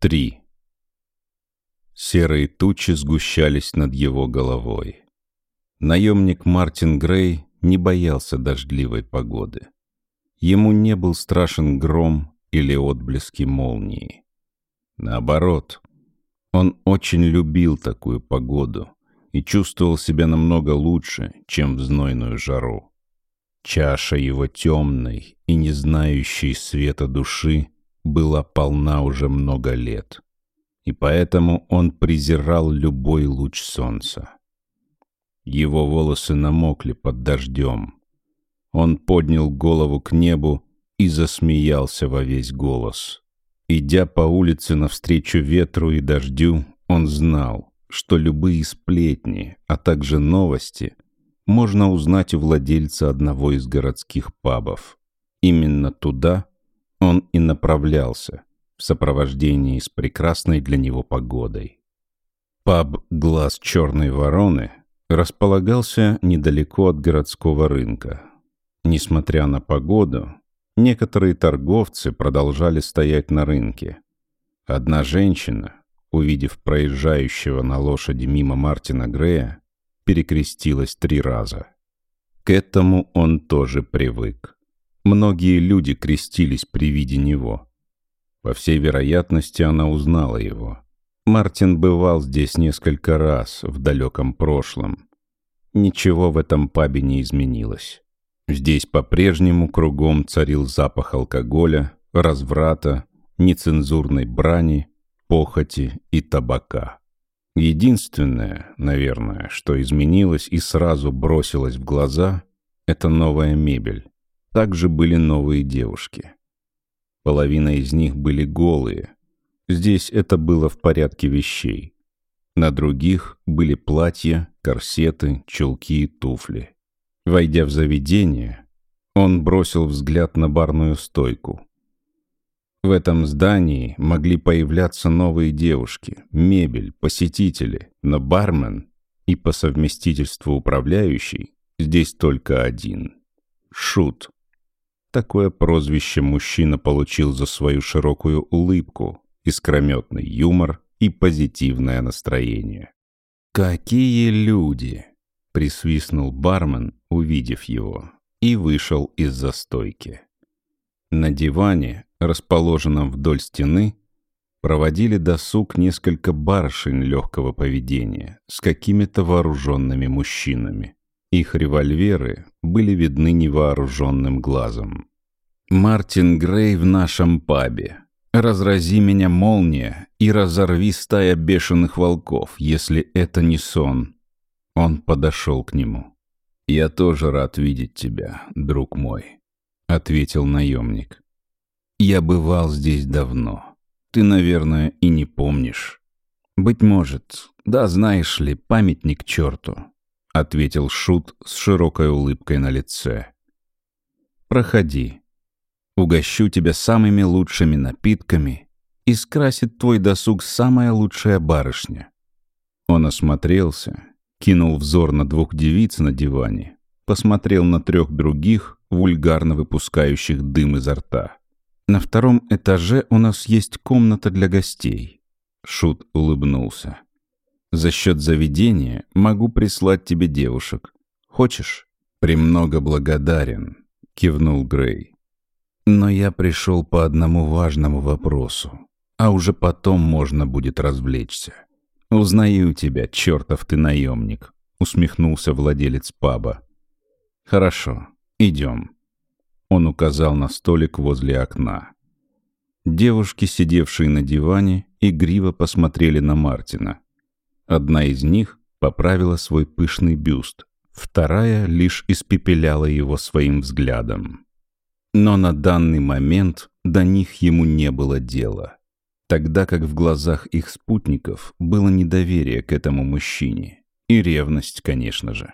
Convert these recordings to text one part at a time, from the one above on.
Три. Серые тучи сгущались над его головой. Наемник Мартин Грей не боялся дождливой погоды. Ему не был страшен гром или отблески молнии. Наоборот, он очень любил такую погоду и чувствовал себя намного лучше, чем в знойную жару. Чаша его темной и не знающей света души была полна уже много лет, и поэтому он презирал любой луч солнца. Его волосы намокли под дождем. Он поднял голову к небу и засмеялся во весь голос. Идя по улице навстречу ветру и дождю, он знал, что любые сплетни, а также новости можно узнать у владельца одного из городских пабов. Именно туда он и направлялся в сопровождении с прекрасной для него погодой. Паб «Глаз черной вороны» располагался недалеко от городского рынка. Несмотря на погоду, некоторые торговцы продолжали стоять на рынке. Одна женщина, увидев проезжающего на лошади мимо Мартина Грея, перекрестилась три раза. К этому он тоже привык. Многие люди крестились при виде него. По всей вероятности, она узнала его. Мартин бывал здесь несколько раз в далеком прошлом. Ничего в этом пабе не изменилось. Здесь по-прежнему кругом царил запах алкоголя, разврата, нецензурной брани, похоти и табака. Единственное, наверное, что изменилось и сразу бросилось в глаза, это новая мебель. Также были новые девушки. Половина из них были голые. Здесь это было в порядке вещей. На других были платья, корсеты, чулки и туфли. Войдя в заведение, он бросил взгляд на барную стойку. В этом здании могли появляться новые девушки, мебель, посетители, но бармен и по совместительству управляющий здесь только один — Шут. Такое прозвище мужчина получил за свою широкую улыбку, искрометный юмор и позитивное настроение. «Какие люди!» — присвистнул бармен, увидев его, и вышел из застойки. На диване, расположенном вдоль стены, проводили досуг несколько барышень легкого поведения с какими-то вооруженными мужчинами. Их револьверы были видны невооруженным глазом. «Мартин Грей в нашем пабе. Разрази меня молния и разорви стая бешеных волков, если это не сон». Он подошел к нему. «Я тоже рад видеть тебя, друг мой», — ответил наемник. «Я бывал здесь давно. Ты, наверное, и не помнишь». «Быть может. Да, знаешь ли, памятник черту. — ответил Шут с широкой улыбкой на лице. «Проходи. Угощу тебя самыми лучшими напитками и скрасит твой досуг самая лучшая барышня». Он осмотрелся, кинул взор на двух девиц на диване, посмотрел на трех других, вульгарно выпускающих дым изо рта. «На втором этаже у нас есть комната для гостей». Шут улыбнулся. За счет заведения могу прислать тебе девушек. Хочешь?» «Премного благодарен», — кивнул Грей. «Но я пришел по одному важному вопросу, а уже потом можно будет развлечься». «Узнаю тебя, чертов ты наемник», — усмехнулся владелец паба. «Хорошо, идем». Он указал на столик возле окна. Девушки, сидевшие на диване, игриво посмотрели на Мартина. Одна из них поправила свой пышный бюст, вторая лишь испепеляла его своим взглядом. Но на данный момент до них ему не было дела, тогда как в глазах их спутников было недоверие к этому мужчине и ревность, конечно же.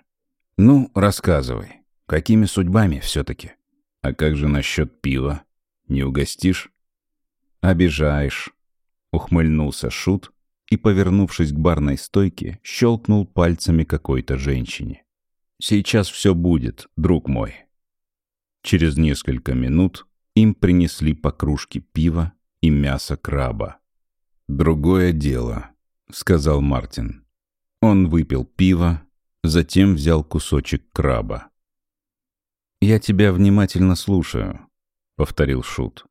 «Ну, рассказывай, какими судьбами все-таки? А как же насчет пива? Не угостишь?» «Обижаешь», — ухмыльнулся Шут, и, повернувшись к барной стойке, щелкнул пальцами какой-то женщине. «Сейчас все будет, друг мой». Через несколько минут им принесли по кружке пива и мясо краба. «Другое дело», — сказал Мартин. Он выпил пиво, затем взял кусочек краба. «Я тебя внимательно слушаю», — повторил Шут.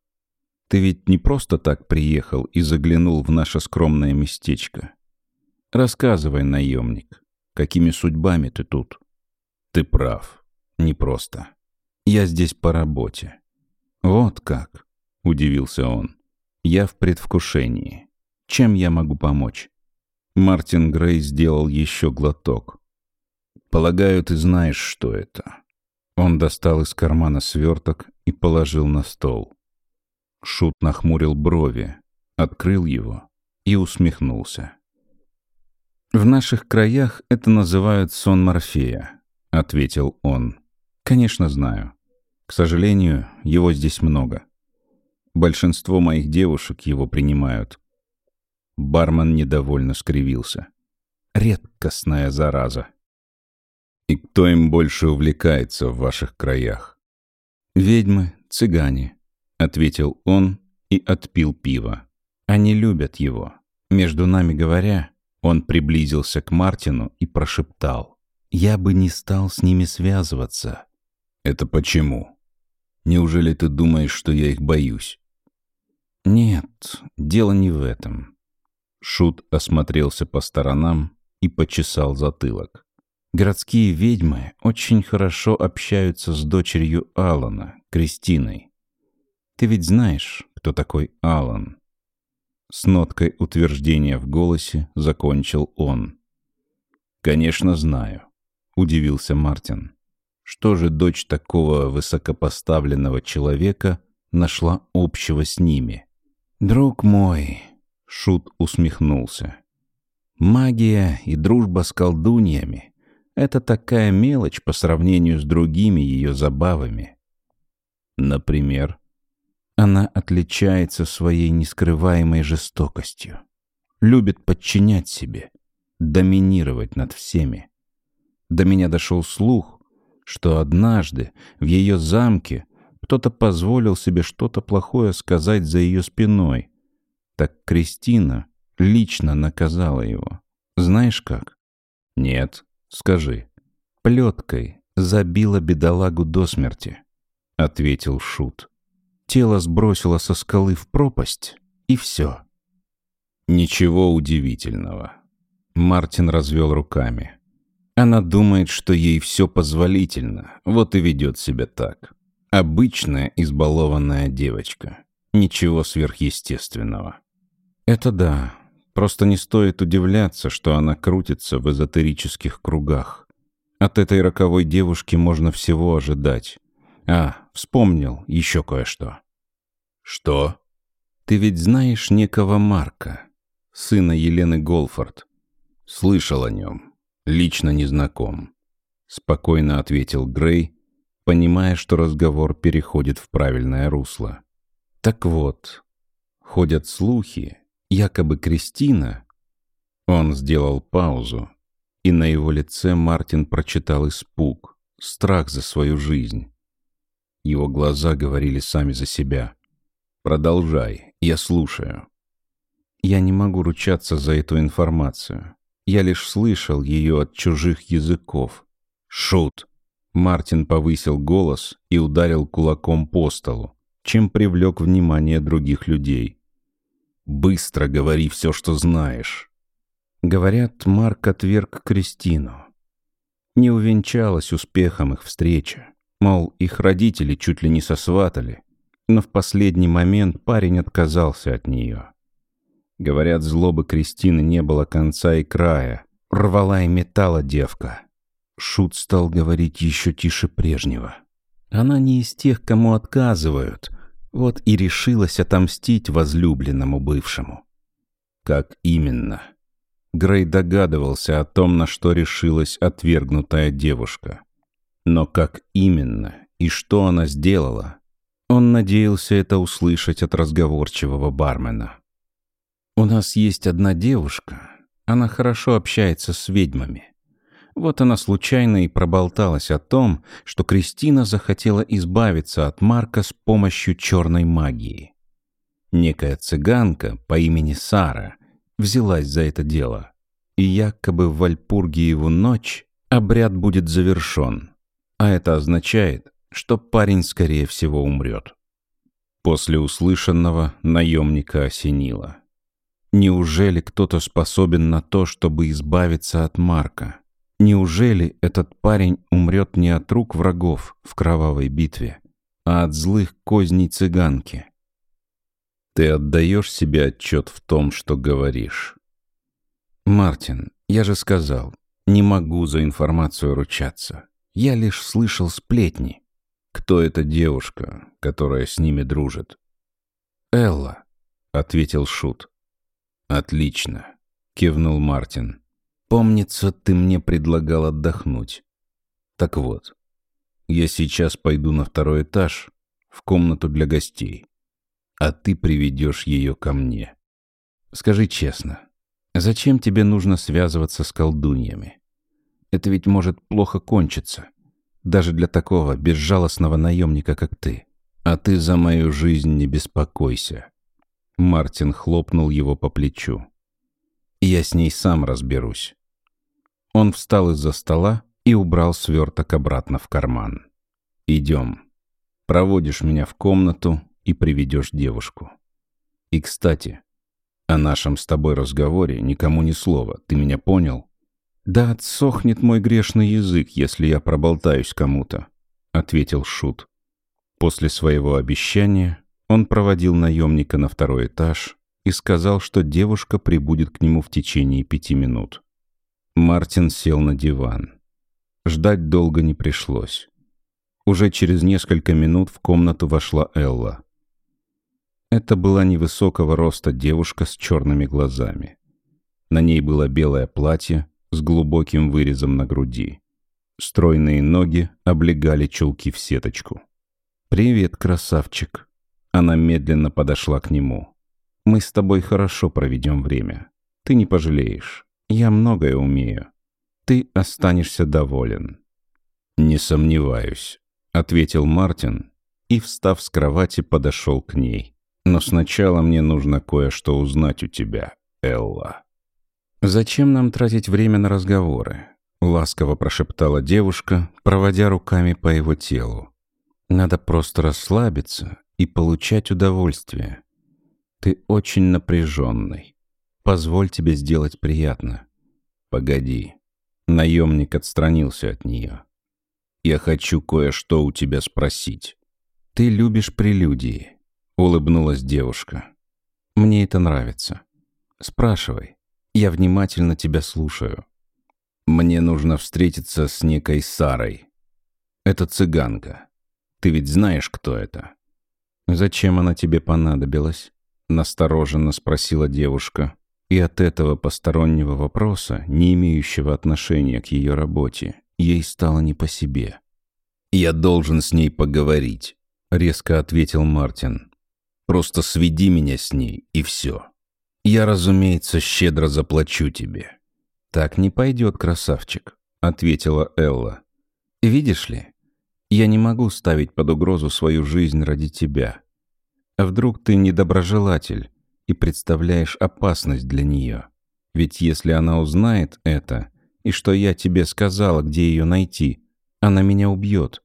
«Ты ведь не просто так приехал и заглянул в наше скромное местечко. Рассказывай, наемник, какими судьбами ты тут?» «Ты прав. Непросто. Я здесь по работе». «Вот как», — удивился он. «Я в предвкушении. Чем я могу помочь?» Мартин Грей сделал еще глоток. «Полагаю, ты знаешь, что это». Он достал из кармана сверток и положил на стол. Шут нахмурил брови, открыл его и усмехнулся. «В наших краях это называют сон Морфея», — ответил он. «Конечно, знаю. К сожалению, его здесь много. Большинство моих девушек его принимают». Бармен недовольно скривился. «Редкостная зараза». «И кто им больше увлекается в ваших краях?» «Ведьмы, цыгане», — ответил он и отпил пиво. «Они любят его. Между нами говоря, он приблизился к Мартину и прошептал. «Я бы не стал с ними связываться». «Это почему? Неужели ты думаешь, что я их боюсь?» «Нет, дело не в этом». Шут осмотрелся по сторонам и почесал затылок. Городские ведьмы очень хорошо общаются с дочерью Алана, Кристиной. Ты ведь знаешь, кто такой Алан? С ноткой утверждения в голосе закончил он. «Конечно, знаю», — удивился Мартин. «Что же дочь такого высокопоставленного человека нашла общего с ними?» «Друг мой», — Шут усмехнулся, — «магия и дружба с колдуньями это такая мелочь по сравнению с другими ее забавами. Например, она отличается своей нескрываемой жестокостью, любит подчинять себе, доминировать над всеми. До меня дошел слух, что однажды в ее замке кто-то позволил себе что-то плохое сказать за ее спиной. Так Кристина лично наказала его. Знаешь как? Нет, Скажи, плеткой забила бедолагу до смерти, — ответил Шут. Тело сбросило со скалы в пропасть, и все. Ничего удивительного. Мартин развел руками. Она думает, что ей все позволительно, вот и ведет себя так. Обычная избалованная девочка. Ничего сверхъестественного. Это да, Просто не стоит удивляться, что она крутится в эзотерических кругах. От этой роковой девушки можно всего ожидать. А, вспомнил еще кое-что. Что? Ты ведь знаешь некого Марка, сына Елены Голфорд. Слышал о нем. Лично не знаком. Спокойно ответил Грей, понимая, что разговор переходит в правильное русло. Так вот, ходят слухи, якобы Кристина... Он сделал паузу, и на его лице Мартин прочитал испуг, страх за свою жизнь. Его глаза говорили сами за себя. «Продолжай, я слушаю». «Я не могу ручаться за эту информацию. Я лишь слышал ее от чужих языков». «Шут!» Мартин повысил голос и ударил кулаком по столу, чем привлек внимание других людей. Быстро говори все, что знаешь. Говорят, Марк отверг Кристину. Не увенчалась успехом их встреча. Мол, их родители чуть ли не сосватали. Но в последний момент парень отказался от нее. Говорят, злобы Кристины не было конца и края. Рвала и метала девка. Шут стал говорить еще тише прежнего. Она не из тех, кому отказывают, вот и решилась отомстить возлюбленному бывшему. Как именно? Грей догадывался о том, на что решилась отвергнутая девушка. Но как именно и что она сделала, он надеялся это услышать от разговорчивого бармена. «У нас есть одна девушка. Она хорошо общается с ведьмами. Вот она случайно и проболталась о том, что Кристина захотела избавиться от Марка с помощью черной магии. Некая цыганка по имени Сара взялась за это дело, и якобы в Вальпургиеву ночь обряд будет завершен, а это означает, что парень, скорее всего, умрет. После услышанного наемника осенило. Неужели кто-то способен на то, чтобы избавиться от Марка? Неужели этот парень умрет не от рук врагов в кровавой битве, а от злых козней цыганки? Ты отдаешь себе отчет в том, что говоришь. Мартин, я же сказал, не могу за информацию ручаться. Я лишь слышал сплетни. Кто эта девушка, которая с ними дружит? Элла, ответил Шут. Отлично, кивнул Мартин. Помнится, ты мне предлагал отдохнуть. Так вот, я сейчас пойду на второй этаж, в комнату для гостей, а ты приведешь ее ко мне. Скажи честно, зачем тебе нужно связываться с колдуньями? Это ведь может плохо кончиться, даже для такого безжалостного наемника, как ты. А ты за мою жизнь не беспокойся. Мартин хлопнул его по плечу. Я с ней сам разберусь. Он встал из-за стола и убрал сверток обратно в карман. «Идем. Проводишь меня в комнату и приведешь девушку. И, кстати, о нашем с тобой разговоре никому ни слова. Ты меня понял?» «Да отсохнет мой грешный язык, если я проболтаюсь кому-то», — ответил Шут. После своего обещания он проводил наемника на второй этаж и сказал, что девушка прибудет к нему в течение пяти минут. Мартин сел на диван. Ждать долго не пришлось. Уже через несколько минут в комнату вошла Элла. Это была невысокого роста девушка с черными глазами. На ней было белое платье с глубоким вырезом на груди. Стройные ноги облегали чулки в сеточку. «Привет, красавчик!» Она медленно подошла к нему. Мы с тобой хорошо проведем время. Ты не пожалеешь. Я многое умею. Ты останешься доволен». «Не сомневаюсь», — ответил Мартин и, встав с кровати, подошел к ней. «Но сначала мне нужно кое-что узнать у тебя, Элла». «Зачем нам тратить время на разговоры?» — ласково прошептала девушка, проводя руками по его телу. «Надо просто расслабиться и получать удовольствие. Ты очень напряженный. Позволь тебе сделать приятно. Погоди. Наемник отстранился от нее. Я хочу кое-что у тебя спросить. Ты любишь прелюдии, улыбнулась девушка. Мне это нравится. Спрашивай. Я внимательно тебя слушаю. Мне нужно встретиться с некой Сарой. Это цыганка. Ты ведь знаешь, кто это? Зачем она тебе понадобилась? — настороженно спросила девушка. И от этого постороннего вопроса, не имеющего отношения к ее работе, ей стало не по себе. «Я должен с ней поговорить», — резко ответил Мартин. «Просто сведи меня с ней, и все. Я, разумеется, щедро заплачу тебе». «Так не пойдет, красавчик», — ответила Элла. «Видишь ли, я не могу ставить под угрозу свою жизнь ради тебя. А вдруг ты недоброжелатель и представляешь опасность для нее? Ведь если она узнает это, и что я тебе сказала, где ее найти, она меня убьет.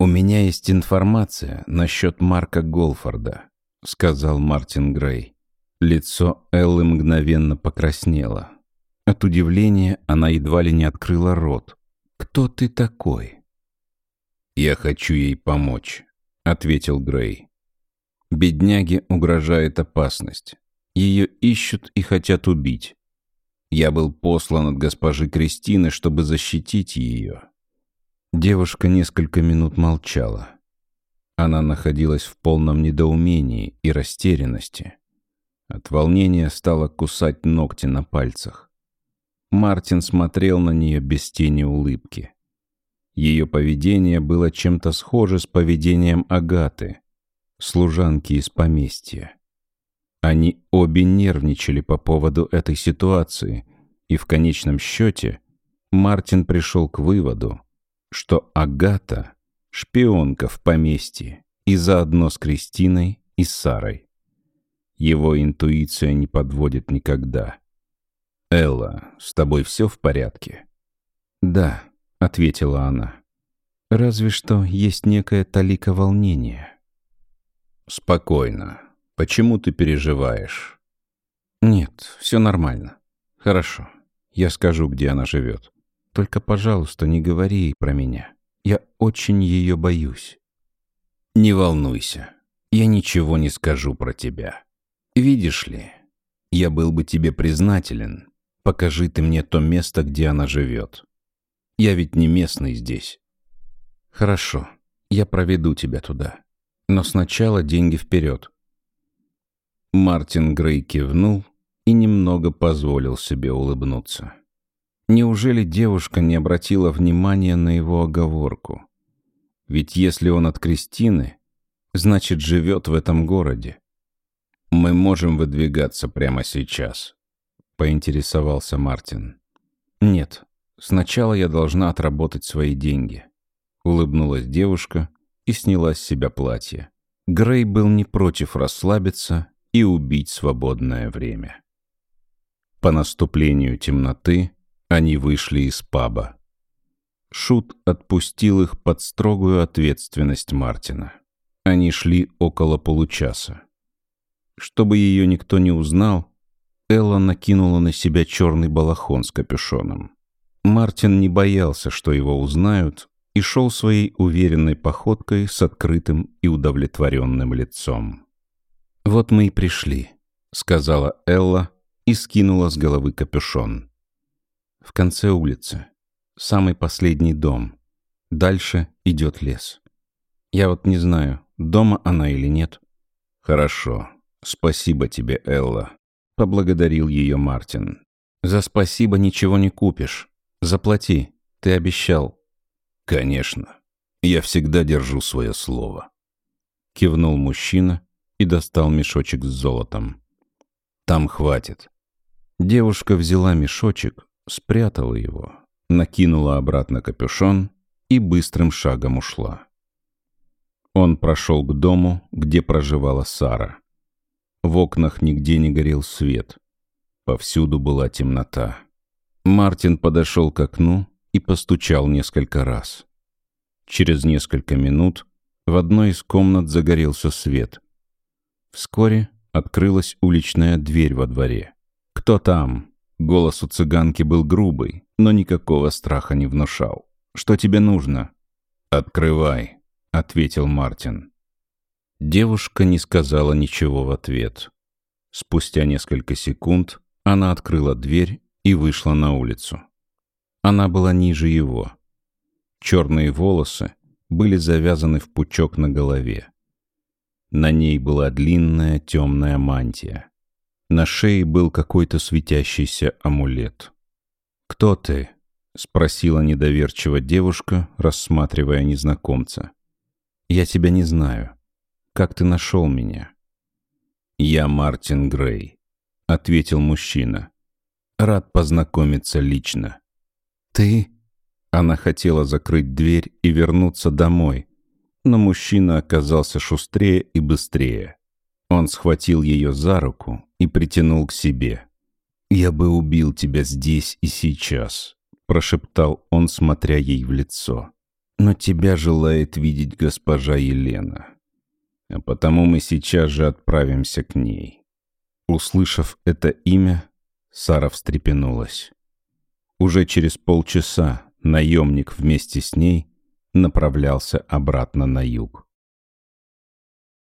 «У меня есть информация насчет Марка Голфорда», — сказал Мартин Грей. Лицо Эллы мгновенно покраснело. От удивления она едва ли не открыла рот. «Кто ты такой?» «Я хочу ей помочь», — ответил Грей. Бедняге угрожает опасность. Ее ищут и хотят убить. Я был послан от госпожи Кристины, чтобы защитить ее. Девушка несколько минут молчала. Она находилась в полном недоумении и растерянности. От волнения стала кусать ногти на пальцах. Мартин смотрел на нее без тени улыбки. Ее поведение было чем-то схоже с поведением Агаты, служанки из поместья. Они обе нервничали по поводу этой ситуации, и в конечном счете Мартин пришел к выводу, что Агата — шпионка в поместье и заодно с Кристиной и Сарой. Его интуиция не подводит никогда. «Элла, с тобой все в порядке?» «Да», — ответила она. «Разве что есть некое талика волнения». «Спокойно. Почему ты переживаешь?» «Нет, все нормально. Хорошо. Я скажу, где она живет. Только, пожалуйста, не говори ей про меня. Я очень ее боюсь». «Не волнуйся. Я ничего не скажу про тебя. Видишь ли, я был бы тебе признателен. Покажи ты мне то место, где она живет. Я ведь не местный здесь». «Хорошо. Я проведу тебя туда. Но сначала деньги вперед». Мартин Грей кивнул и немного позволил себе улыбнуться. Неужели девушка не обратила внимания на его оговорку? Ведь если он от Кристины, значит, живет в этом городе. «Мы можем выдвигаться прямо сейчас», — поинтересовался Мартин. «Нет, сначала я должна отработать свои деньги», — улыбнулась девушка и сняла с себя платье. Грей был не против расслабиться и убить свободное время. По наступлению темноты они вышли из паба. Шут отпустил их под строгую ответственность Мартина. Они шли около получаса. Чтобы ее никто не узнал, Элла накинула на себя черный балахон с капюшоном. Мартин не боялся, что его узнают, и шел своей уверенной походкой с открытым и удовлетворенным лицом. «Вот мы и пришли», — сказала Элла и скинула с головы капюшон. «В конце улицы. Самый последний дом. Дальше идет лес. Я вот не знаю, дома она или нет». «Хорошо. Спасибо тебе, Элла», — поблагодарил ее Мартин. «За спасибо ничего не купишь. Заплати. Ты обещал». «Конечно. Я всегда держу свое слово». Кивнул мужчина и достал мешочек с золотом. «Там хватит». Девушка взяла мешочек, спрятала его, накинула обратно капюшон и быстрым шагом ушла. Он прошел к дому, где проживала Сара. В окнах нигде не горел свет. Повсюду была темнота. Мартин подошел к окну и постучал несколько раз. Через несколько минут в одной из комнат загорелся свет. Вскоре открылась уличная дверь во дворе. «Кто там?» Голос у цыганки был грубый, но никакого страха не внушал. «Что тебе нужно?» «Открывай», — ответил Мартин. Девушка не сказала ничего в ответ. Спустя несколько секунд она открыла дверь и вышла на улицу. Она была ниже его. Черные волосы были завязаны в пучок на голове. На ней была длинная темная мантия. На шее был какой-то светящийся амулет. «Кто ты?» — спросила недоверчиво девушка, рассматривая незнакомца. «Я тебя не знаю. Как ты нашел меня?» «Я Мартин Грей», — ответил мужчина. «Рад познакомиться лично». «Ты?» Она хотела закрыть дверь и вернуться домой, но мужчина оказался шустрее и быстрее. Он схватил ее за руку и притянул к себе. «Я бы убил тебя здесь и сейчас», — прошептал он, смотря ей в лицо. «Но тебя желает видеть госпожа Елена. А потому мы сейчас же отправимся к ней». Услышав это имя, Сара встрепенулась. Уже через полчаса наемник вместе с ней направлялся обратно на юг.